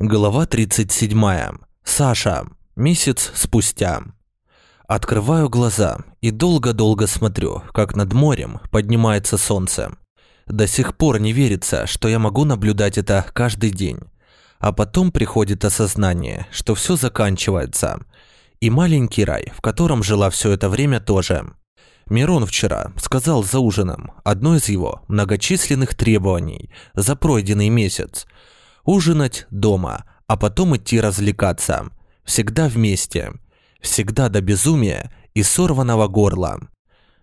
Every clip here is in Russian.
Глава 37. Саша. Месяц спустя. Открываю глаза и долго-долго смотрю, как над морем поднимается солнце. До сих пор не верится, что я могу наблюдать это каждый день. А потом приходит осознание, что все заканчивается. И маленький рай, в котором жила все это время тоже. Мирон вчера сказал за ужином одно из его многочисленных требований за пройденный месяц – ужинать дома, а потом идти развлекаться. Всегда вместе. Всегда до безумия и сорванного горла.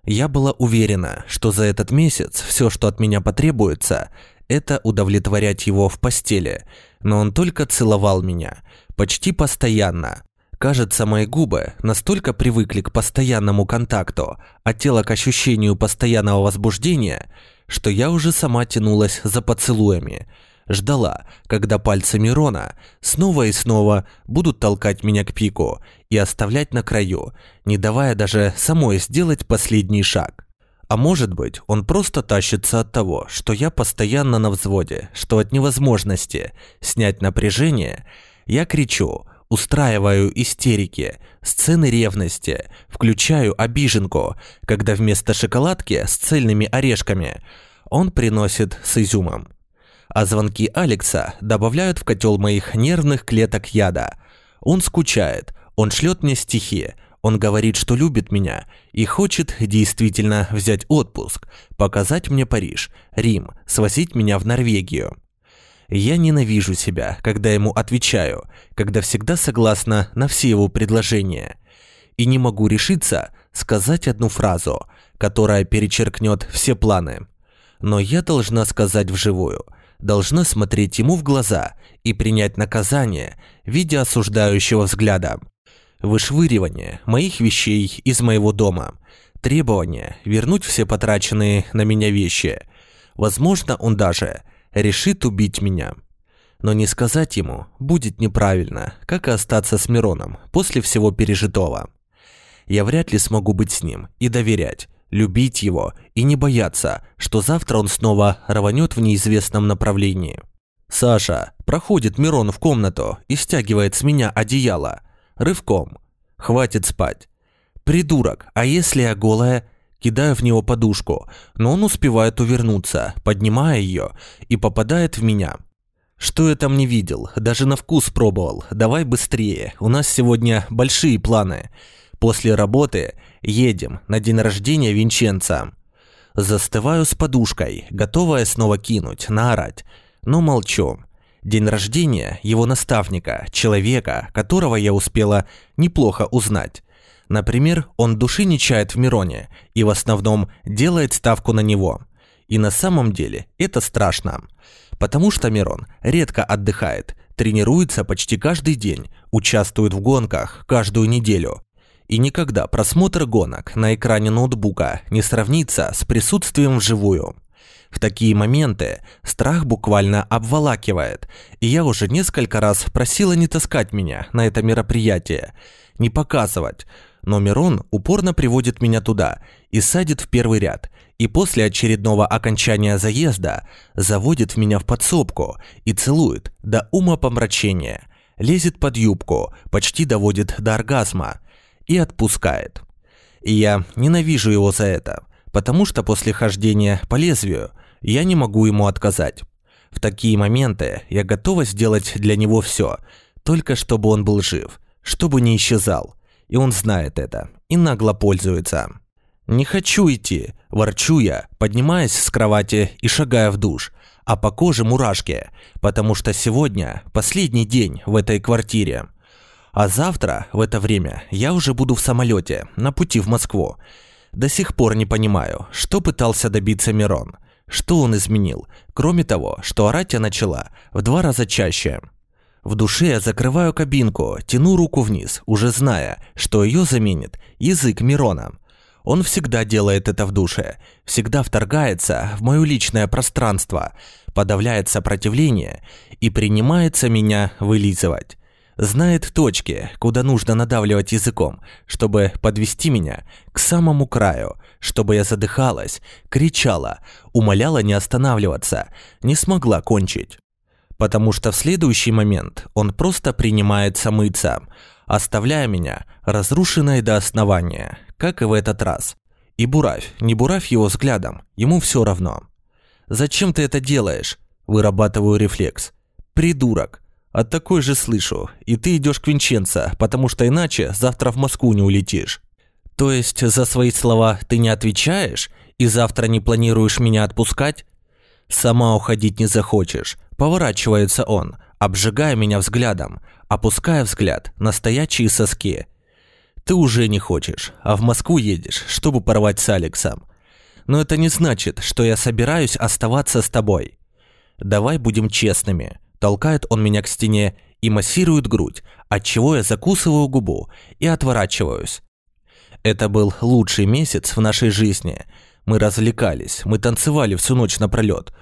Я была уверена, что за этот месяц все, что от меня потребуется, это удовлетворять его в постели, но он только целовал меня, почти постоянно. Кажется, мои губы настолько привыкли к постоянному контакту, а тело к ощущению постоянного возбуждения, что я уже сама тянулась за поцелуями – ждала, когда пальцы Мирона снова и снова будут толкать меня к пику и оставлять на краю, не давая даже самой сделать последний шаг. А может быть, он просто тащится от того, что я постоянно на взводе, что от невозможности снять напряжение, я кричу, устраиваю истерики, сцены ревности, включаю обиженку, когда вместо шоколадки с цельными орешками он приносит с изюмом а звонки Алекса добавляют в котел моих нервных клеток яда. Он скучает, он шлет мне стихи, он говорит, что любит меня и хочет действительно взять отпуск, показать мне Париж, Рим, свозить меня в Норвегию. Я ненавижу себя, когда ему отвечаю, когда всегда согласна на все его предложения. И не могу решиться сказать одну фразу, которая перечеркнет все планы. Но я должна сказать вживую – должна смотреть ему в глаза и принять наказание в виде осуждающего взгляда. Вышвыривание моих вещей из моего дома. Требование вернуть все потраченные на меня вещи. Возможно, он даже решит убить меня. Но не сказать ему будет неправильно, как и остаться с Мироном после всего пережитого. Я вряд ли смогу быть с ним и доверять, любить его и не бояться, что завтра он снова рванет в неизвестном направлении. Саша проходит Мирон в комнату и стягивает с меня одеяло. Рывком. Хватит спать. Придурок, а если я голая? Кидаю в него подушку, но он успевает увернуться, поднимая ее и попадает в меня. Что я там не видел, даже на вкус пробовал. Давай быстрее, у нас сегодня большие планы. После работы едем на день рождения Винченца. Застываю с подушкой, готовая снова кинуть, наорать, но молчу. День рождения его наставника, человека, которого я успела неплохо узнать. Например, он души не чает в Мироне и в основном делает ставку на него. И на самом деле это страшно. Потому что Мирон редко отдыхает, тренируется почти каждый день, участвует в гонках каждую неделю. И никогда просмотр гонок на экране ноутбука не сравнится с присутствием вживую. В такие моменты страх буквально обволакивает, и я уже несколько раз просила не таскать меня на это мероприятие, не показывать, но Мирон упорно приводит меня туда и садит в первый ряд, и после очередного окончания заезда заводит меня в подсобку и целует до ума помрачения, лезет под юбку, почти доводит до оргазма – и отпускает. И я ненавижу его за это, потому что после хождения по лезвию я не могу ему отказать. В такие моменты я готова сделать для него все, только чтобы он был жив, чтобы не исчезал. И он знает это и нагло пользуется. «Не хочу идти», – ворчу я, поднимаясь с кровати и шагая в душ, а по коже мурашки, потому что сегодня последний день в этой квартире. А завтра, в это время, я уже буду в самолете, на пути в Москву. До сих пор не понимаю, что пытался добиться Мирон. Что он изменил, кроме того, что орать я начала в два раза чаще. В душе я закрываю кабинку, тяну руку вниз, уже зная, что ее заменит язык Мирона. Он всегда делает это в душе, всегда вторгается в мое личное пространство, подавляет сопротивление и принимается меня вылизывать знает точки, куда нужно надавливать языком, чтобы подвести меня к самому краю, чтобы я задыхалась, кричала, умоляла не останавливаться, не смогла кончить. потому что в следующий момент он просто принимается мыться, оставляя меня разрушенной до основания, как и в этот раз. И буравь, не буравь его взглядом, ему все равно. «Зачем ты это делаешь?» – вырабатываю рефлекс. «Придурок!» От такой же слышу, и ты идешь к Винченцо, потому что иначе завтра в Москву не улетишь. То есть за свои слова ты не отвечаешь и завтра не планируешь меня отпускать? Сама уходить не захочешь. Поворачивается он, обжигая меня взглядом, опуская взгляд на стоячие соски. Ты уже не хочешь, а в Москву едешь, чтобы порвать с Алексом. Но это не значит, что я собираюсь оставаться с тобой. Давай будем честными. Толкает он меня к стене и массирует грудь, отчего я закусываю губу и отворачиваюсь. Это был лучший месяц в нашей жизни. Мы развлекались, мы танцевали всю ночь напролет,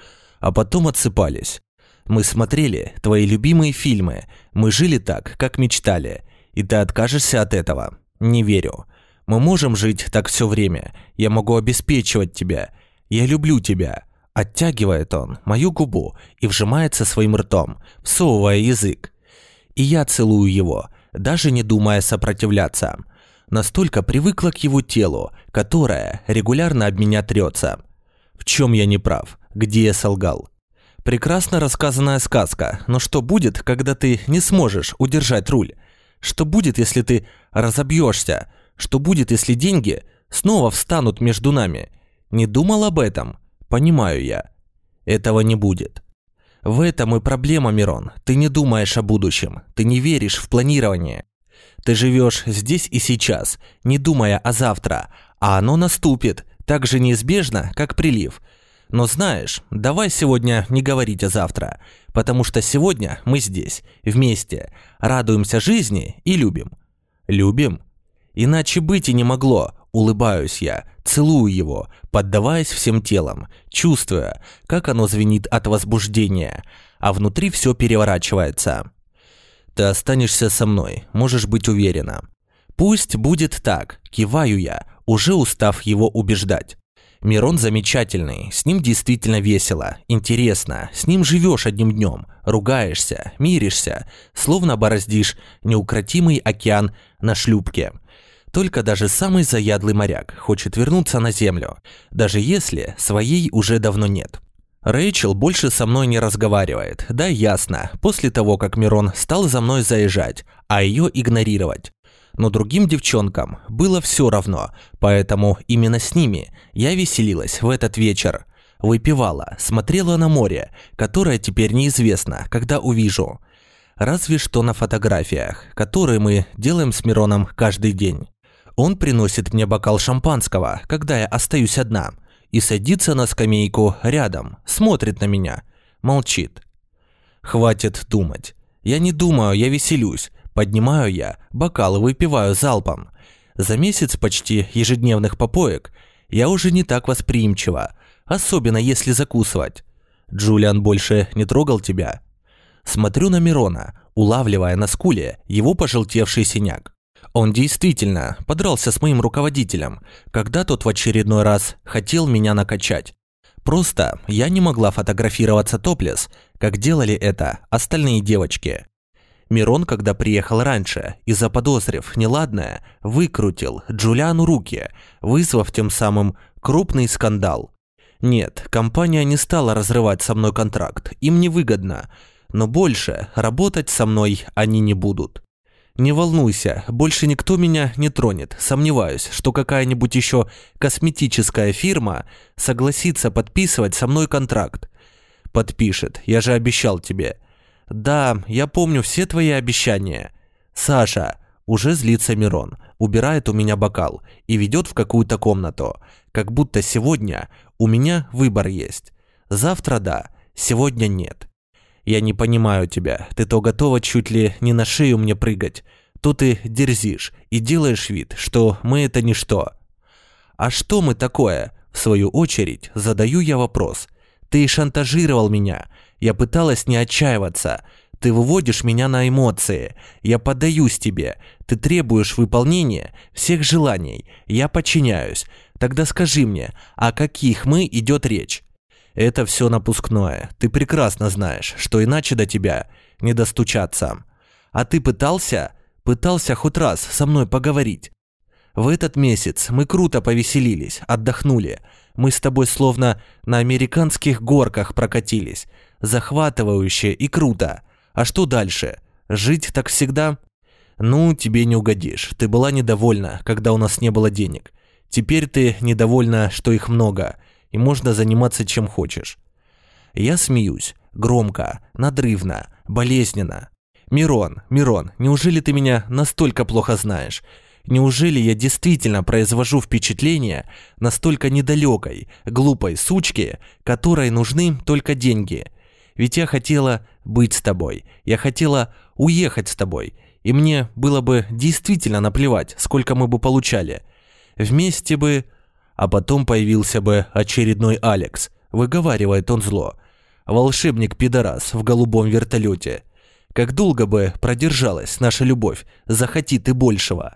а потом отсыпались. Мы смотрели твои любимые фильмы, мы жили так, как мечтали, и ты откажешься от этого. Не верю. Мы можем жить так все время, я могу обеспечивать тебя, я люблю тебя. Оттягивает он мою губу и вжимается своим ртом, всовывая язык. И я целую его, даже не думая сопротивляться. Настолько привыкла к его телу, которое регулярно об меня трется. В чем я не прав? Где я солгал? Прекрасно рассказанная сказка, но что будет, когда ты не сможешь удержать руль? Что будет, если ты разобьешься? Что будет, если деньги снова встанут между нами? Не думал об этом? Понимаю я. Этого не будет. В этом и проблема, Мирон. Ты не думаешь о будущем. Ты не веришь в планирование. Ты живешь здесь и сейчас, не думая о завтра, а оно наступит, так же неизбежно, как прилив. Но знаешь, давай сегодня не говорить о завтра, потому что сегодня мы здесь, вместе, радуемся жизни и любим. Любим? Иначе быть и не могло, улыбаюсь я, целую его, поддаваясь всем телом, чувствуя, как оно звенит от возбуждения, а внутри все переворачивается. Ты останешься со мной, можешь быть уверена. Пусть будет так, киваю я, уже устав его убеждать. Мирон замечательный, с ним действительно весело, интересно, с ним живешь одним днем, ругаешься, миришься, словно бороздишь неукротимый океан на шлюпке. Только даже самый заядлый моряк хочет вернуться на землю, даже если своей уже давно нет. Рэйчел больше со мной не разговаривает, да ясно, после того, как Мирон стал за мной заезжать, а ее игнорировать. Но другим девчонкам было все равно, поэтому именно с ними я веселилась в этот вечер. Выпивала, смотрела на море, которое теперь неизвестно, когда увижу. Разве что на фотографиях, которые мы делаем с Мироном каждый день. Он приносит мне бокал шампанского, когда я остаюсь одна, и садится на скамейку рядом, смотрит на меня, молчит. Хватит думать. Я не думаю, я веселюсь. Поднимаю я, бокал и выпиваю залпом. За месяц почти ежедневных попоек я уже не так восприимчива, особенно если закусывать. Джулиан больше не трогал тебя. Смотрю на Мирона, улавливая на скуле его пожелтевший синяк. Он действительно подрался с моим руководителем, когда тот в очередной раз хотел меня накачать. Просто я не могла фотографироваться топлес, как делали это остальные девочки. Мирон, когда приехал раньше и заподозрив неладное, выкрутил Джулиану руки, вызвав тем самым крупный скандал. Нет, компания не стала разрывать со мной контракт, им невыгодно, но больше работать со мной они не будут. Не волнуйся, больше никто меня не тронет. Сомневаюсь, что какая-нибудь еще косметическая фирма согласится подписывать со мной контракт. Подпишет, я же обещал тебе. Да, я помню все твои обещания. Саша, уже злится Мирон, убирает у меня бокал и ведет в какую-то комнату. Как будто сегодня у меня выбор есть. Завтра да, сегодня нет. Я не понимаю тебя. Ты то готова чуть ли не на шею мне прыгать, то ты дерзишь и делаешь вид, что мы это ничто. А что мы такое? В свою очередь задаю я вопрос. Ты шантажировал меня. Я пыталась не отчаиваться. Ты выводишь меня на эмоции. Я поддаюсь тебе. Ты требуешь выполнения всех желаний. Я подчиняюсь. Тогда скажи мне, о каких мы идет речь? Это все напускное. Ты прекрасно знаешь, что иначе до тебя не достучаться. А ты пытался, пытался хоть раз со мной поговорить. В этот месяц мы круто повеселились, отдохнули. Мы с тобой словно на американских горках прокатились. Захватывающе и круто. А что дальше? Жить так всегда? Ну, тебе не угодишь. Ты была недовольна, когда у нас не было денег. Теперь ты недовольна, что их много, и можно заниматься чем хочешь. Я смеюсь. Громко, надрывно, болезненно. Мирон, Мирон, неужели ты меня настолько плохо знаешь? Неужели я действительно произвожу впечатление настолько недалекой, глупой сучки, которой нужны только деньги? Ведь я хотела быть с тобой, я хотела уехать с тобой, и мне было бы действительно наплевать, сколько мы бы получали. Вместе бы... А потом появился бы очередной Алекс, выговаривает он зло. Волшебник-пидорас в голубом вертолете. Как долго бы продержалась наша любовь, захоти ты большего.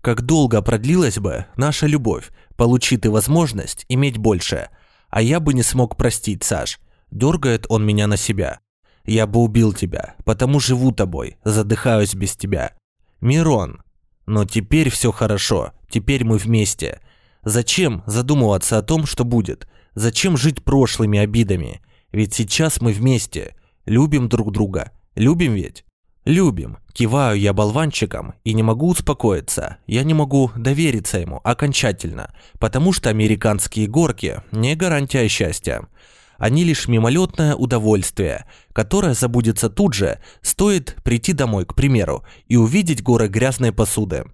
Как долго продлилась бы наша любовь, получи ты возможность иметь больше. А я бы не смог простить, Саш. Дергает он меня на себя. Я бы убил тебя, потому живу тобой, задыхаюсь без тебя. Мирон. Но теперь все хорошо, теперь мы вместе. Зачем задумываться о том, что будет? Зачем жить прошлыми обидами? Ведь сейчас мы вместе, любим друг друга. Любим ведь? Любим. Киваю я болванчиком и не могу успокоиться. Я не могу довериться ему окончательно, потому что американские горки не гарантия счастья. Они лишь мимолетное удовольствие, которое забудется тут же, стоит прийти домой, к примеру, и увидеть горы грязной посуды.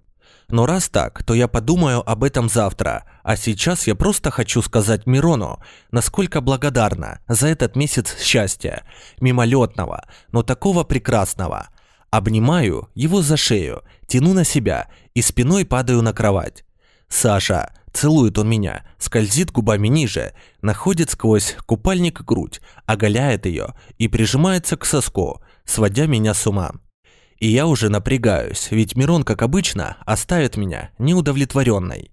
Но раз так, то я подумаю об этом завтра, а сейчас я просто хочу сказать Мирону, насколько благодарна за этот месяц счастья, мимолетного, но такого прекрасного. Обнимаю его за шею, тяну на себя и спиной падаю на кровать. Саша, Целует он меня, скользит губами ниже, находит сквозь купальник грудь, оголяет ее и прижимается к соску, сводя меня с ума. И я уже напрягаюсь, ведь Мирон, как обычно, оставит меня неудовлетворенной.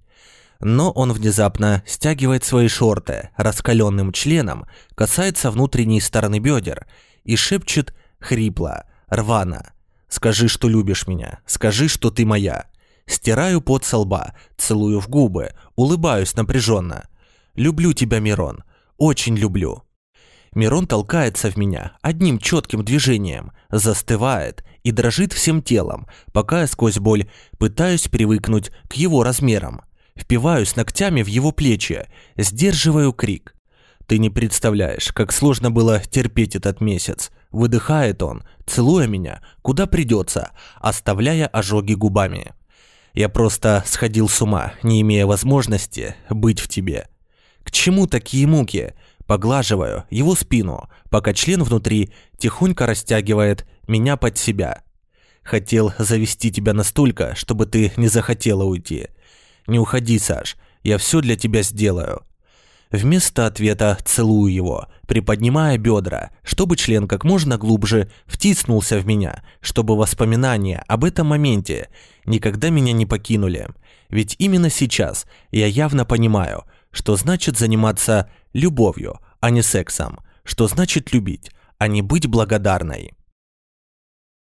Но он внезапно стягивает свои шорты, раскаленным членом, касается внутренней стороны бедер и шепчет хрипло, рвано. «Скажи, что любишь меня, скажи, что ты моя». Стираю пот со лба, целую в губы, улыбаюсь напряженно. «Люблю тебя, Мирон. Очень люблю». Мирон толкается в меня одним четким движением, застывает и дрожит всем телом, пока я сквозь боль пытаюсь привыкнуть к его размерам. Впиваюсь ногтями в его плечи, сдерживаю крик. Ты не представляешь, как сложно было терпеть этот месяц. Выдыхает он, целуя меня, куда придется, оставляя ожоги губами. Я просто сходил с ума, не имея возможности быть в тебе. К чему такие муки? Поглаживаю его спину, пока член внутри тихонько растягивает меня под себя. Хотел завести тебя настолько, чтобы ты не захотела уйти. Не уходи, Саш, я все для тебя сделаю. Вместо ответа целую его, приподнимая бедра, чтобы член как можно глубже втиснулся в меня, чтобы воспоминания об этом моменте никогда меня не покинули. Ведь именно сейчас я явно понимаю, что значит заниматься любовью, а не сексом, что значит любить, а не быть благодарной.